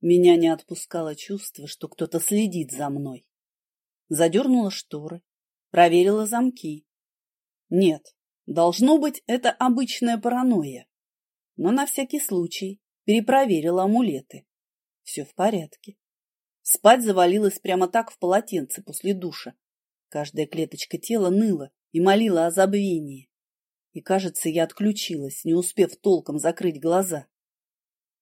Меня не отпускало чувство, что кто-то следит за мной. Задернула шторы, проверила замки. Нет, должно быть, это обычная паранойя. Но на всякий случай перепроверила амулеты. Все в порядке. Спать завалилась прямо так в полотенце после душа. Каждая клеточка тела ныла и молила о забвении. И, кажется, я отключилась, не успев толком закрыть глаза.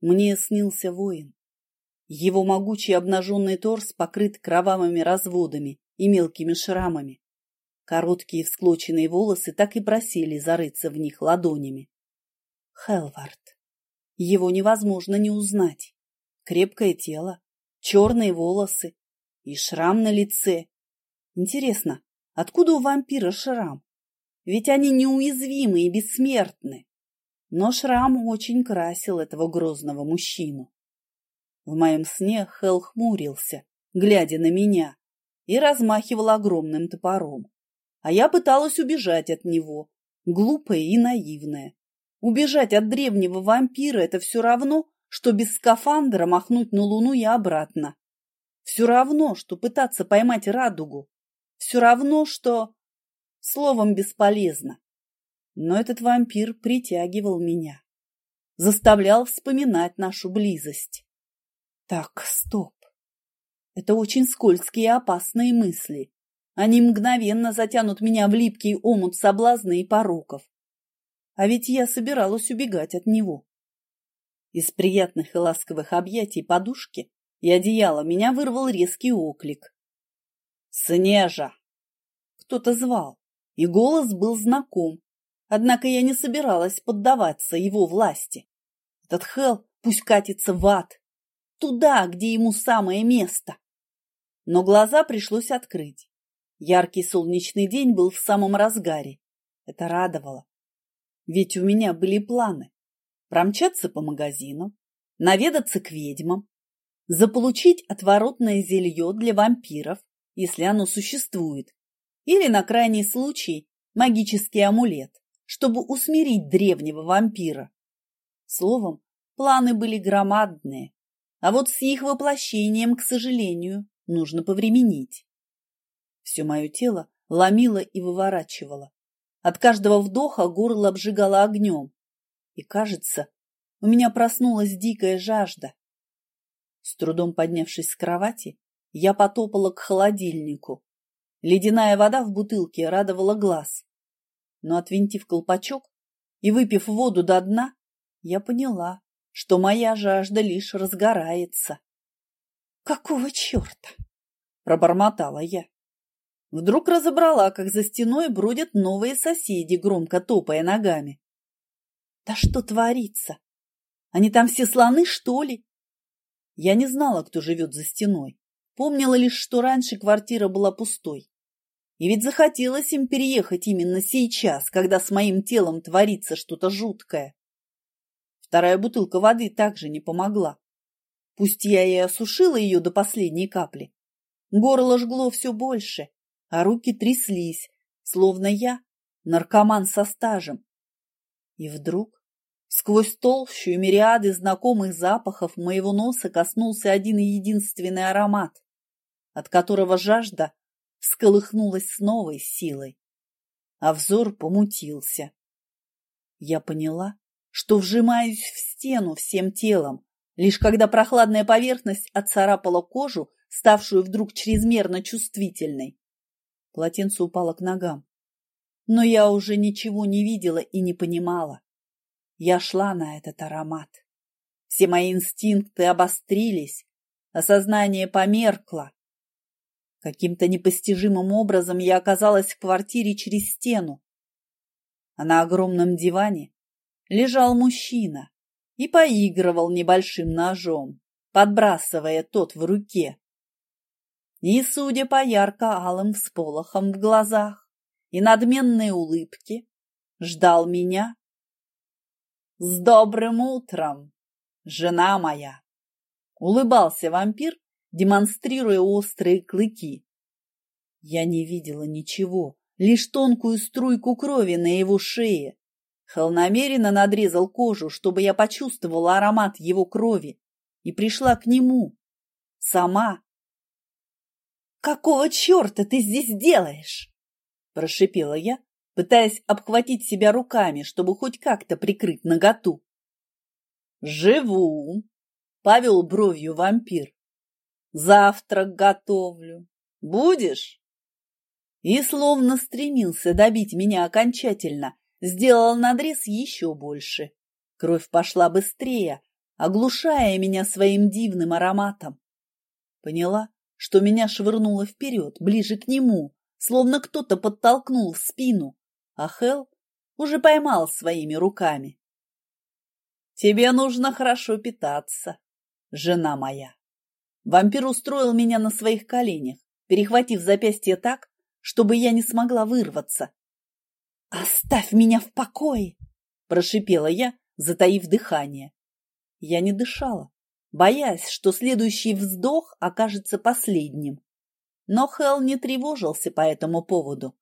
Мне снился воин. Его могучий обнаженный торс покрыт кровавыми разводами и мелкими шрамами. Короткие всклоченные волосы так и просили зарыться в них ладонями. Хелвард. Его невозможно не узнать. Крепкое тело, черные волосы и шрам на лице. Интересно, откуда у вампира шрам? Ведь они неуязвимы и бессмертны. Но шрам очень красил этого грозного мужчину. В моем сне Хел хмурился, глядя на меня, и размахивал огромным топором. А я пыталась убежать от него, глупая и наивная. Убежать от древнего вампира – это все равно, что без скафандра махнуть на луну и обратно. Все равно, что пытаться поймать радугу. Все равно, что... Словом, бесполезно. Но этот вампир притягивал меня. Заставлял вспоминать нашу близость. Так, стоп. Это очень скользкие и опасные мысли. Они мгновенно затянут меня в липкий омут соблазна и пороков. А ведь я собиралась убегать от него. Из приятных и ласковых объятий подушки и одеяла меня вырвал резкий оклик. «Снежа!» Кто-то звал, и голос был знаком, однако я не собиралась поддаваться его власти. Этот Хел пусть катится в ад, Туда, где ему самое место. Но глаза пришлось открыть. Яркий солнечный день был в самом разгаре. Это радовало. Ведь у меня были планы. Промчаться по магазинам, наведаться к ведьмам, заполучить отворотное зелье для вампиров, если оно существует, или, на крайний случай, магический амулет, чтобы усмирить древнего вампира. Словом, планы были громадные, а вот с их воплощением, к сожалению, нужно повременить. Все мое тело ломило и выворачивало. От каждого вдоха горло обжигало огнем. И, кажется, у меня проснулась дикая жажда. С трудом поднявшись с кровати, я потопала к холодильнику. Ледяная вода в бутылке радовала глаз. Но, отвинтив колпачок и выпив воду до дна, я поняла, что моя жажда лишь разгорается. «Какого черта?» – пробормотала я. Вдруг разобрала, как за стеной бродят новые соседи, громко топая ногами. «Да что творится? Они там все слоны, что ли?» Я не знала, кто живет за стеной. Помнила лишь, что раньше квартира была пустой. И ведь захотелось им переехать именно сейчас, когда с моим телом творится что-то жуткое. Вторая бутылка воды также не помогла. Пусть я и осушила ее до последней капли. Горло жгло все больше, а руки тряслись, словно я наркоман со стажем. И вдруг сквозь толщу и мириады знакомых запахов моего носа коснулся один и единственный аромат, от которого жажда всколыхнулась с новой силой, а взор помутился. Я поняла, что вжимаюсь в стену всем телом, лишь когда прохладная поверхность отцарапала кожу, ставшую вдруг чрезмерно чувствительной. Полотенце упало к ногам. Но я уже ничего не видела и не понимала. Я шла на этот аромат. Все мои инстинкты обострились, осознание померкло. Каким-то непостижимым образом я оказалась в квартире через стену. А на огромном диване лежал мужчина и поигрывал небольшим ножом, подбрасывая тот в руке. И, судя по ярко-алым всполохам в глазах и надменной улыбке, ждал меня. «С добрым утром, жена моя!» — улыбался вампир, демонстрируя острые клыки. Я не видела ничего, лишь тонкую струйку крови на его шее, Хел намеренно надрезал кожу, чтобы я почувствовала аромат его крови, и пришла к нему. Сама. «Какого черта ты здесь делаешь?» – прошипела я, пытаясь обхватить себя руками, чтобы хоть как-то прикрыть наготу. «Живу!» – повел бровью вампир. «Завтрак готовлю. Будешь?» И словно стремился добить меня окончательно, сделал надрез еще больше. Кровь пошла быстрее, оглушая меня своим дивным ароматом. Поняла, что меня швырнуло вперед, ближе к нему, словно кто-то подтолкнул в спину, а Хел уже поймал своими руками. «Тебе нужно хорошо питаться, жена моя». Вампир устроил меня на своих коленях, перехватив запястье так, чтобы я не смогла вырваться. «Оставь меня в покое!» – прошипела я, затаив дыхание. Я не дышала, боясь, что следующий вздох окажется последним. Но Хелл не тревожился по этому поводу.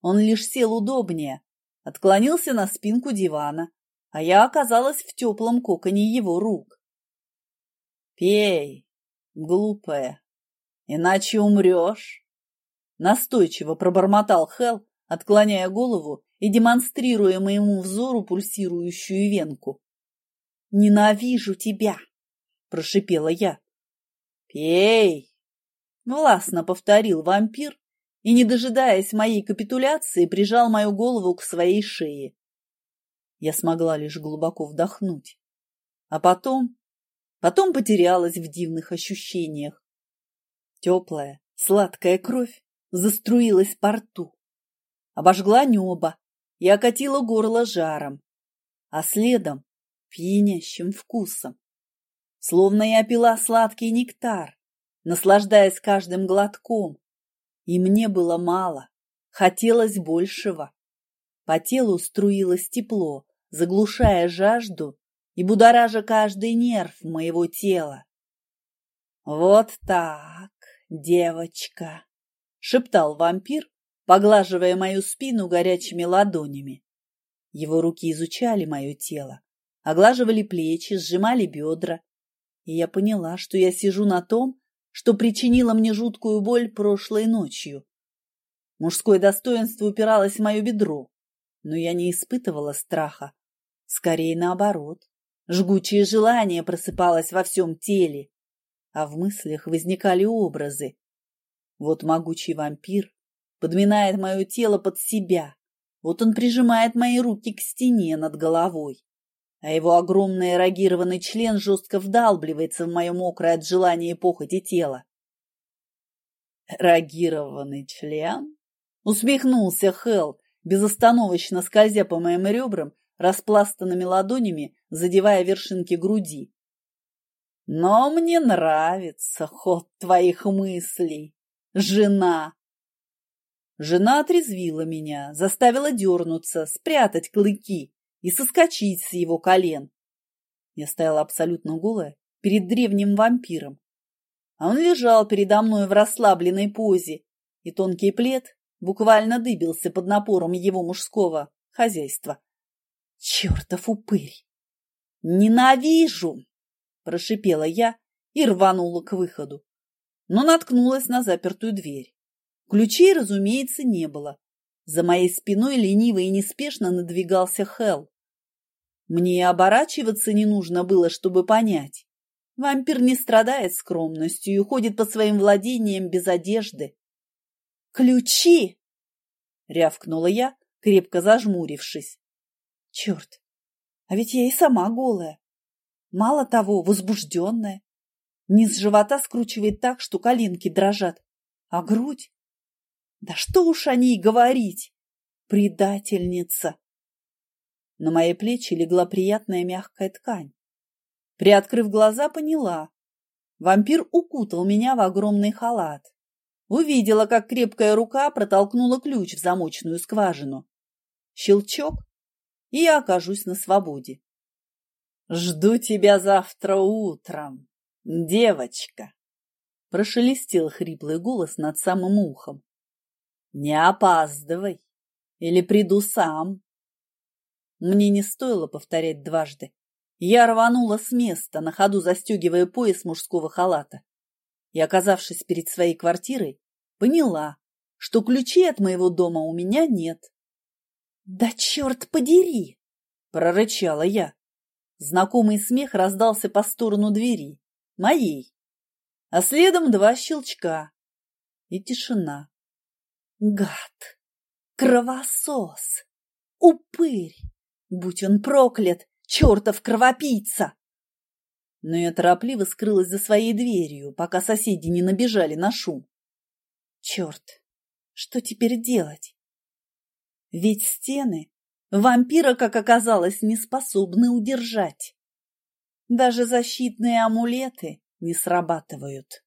Он лишь сел удобнее, отклонился на спинку дивана, а я оказалась в теплом коконе его рук. «Пей, глупая, иначе умрешь!» Настойчиво пробормотал Хелл, отклоняя голову и демонстрируя моему взору пульсирующую венку. «Ненавижу тебя!» – прошипела я. «Пей!» – властно повторил вампир и, не дожидаясь моей капитуляции, прижал мою голову к своей шее. Я смогла лишь глубоко вдохнуть. А потом... Потом потерялась в дивных ощущениях. Теплая, сладкая кровь заструилась по рту, обожгла небо и окатила горло жаром, а следом пьянящим вкусом. Словно я пила сладкий нектар, наслаждаясь каждым глотком, и мне было мало, хотелось большего. По телу струилось тепло, заглушая жажду и будоража каждый нерв моего тела. «Вот так, девочка!» — шептал вампир, поглаживая мою спину горячими ладонями. Его руки изучали мое тело, оглаживали плечи, сжимали бедра, и я поняла, что я сижу на том, что причинило мне жуткую боль прошлой ночью. Мужское достоинство упиралось в мое бедро, но я не испытывала страха. Скорее наоборот. Жгучее желание просыпалось во всем теле, а в мыслях возникали образы. Вот могучий вампир подминает мое тело под себя, вот он прижимает мои руки к стене над головой а его огромный эрогированный член жестко вдалбливается в мое мокрое от желания и похоти тело. «Эрогированный член?» — усмехнулся Хелл, безостановочно скользя по моим ребрам, распластанными ладонями, задевая вершинки груди. «Но мне нравится ход твоих мыслей, жена!» Жена отрезвила меня, заставила дернуться, спрятать клыки, и соскочить с его колен. Я стояла абсолютно голая перед древним вампиром, а он лежал передо мной в расслабленной позе, и тонкий плед буквально дыбился под напором его мужского хозяйства. Чертов упырь! Ненавижу! Прошипела я и рванула к выходу, но наткнулась на запертую дверь. Ключей, разумеется, не было. За моей спиной лениво и неспешно надвигался Хелл. Мне и оборачиваться не нужно было, чтобы понять. Вампир не страдает скромностью и ходит по своим владениям без одежды. «Ключи!» — рявкнула я, крепко зажмурившись. «Черт! А ведь я и сама голая. Мало того, возбужденная. Низ живота скручивает так, что коленки дрожат. А грудь? Да что уж о ней говорить! Предательница! На мои плечи легла приятная мягкая ткань. Приоткрыв глаза, поняла. Вампир укутал меня в огромный халат. Увидела, как крепкая рука протолкнула ключ в замочную скважину. Щелчок, и я окажусь на свободе. «Жду тебя завтра утром, девочка!» Прошелестел хриплый голос над самым ухом. «Не опаздывай, или приду сам!» Мне не стоило повторять дважды. Я рванула с места, на ходу застегивая пояс мужского халата. И, оказавшись перед своей квартирой, поняла, что ключей от моего дома у меня нет. «Да черт подери!» – прорычала я. Знакомый смех раздался по сторону двери, моей, а следом два щелчка и тишина. Гад! Кровосос! Упырь! Будь он проклят, чертов кровопийца! Но я торопливо скрылась за своей дверью, пока соседи не набежали на шум. Черт, что теперь делать? Ведь стены вампира, как оказалось, не способны удержать. Даже защитные амулеты не срабатывают.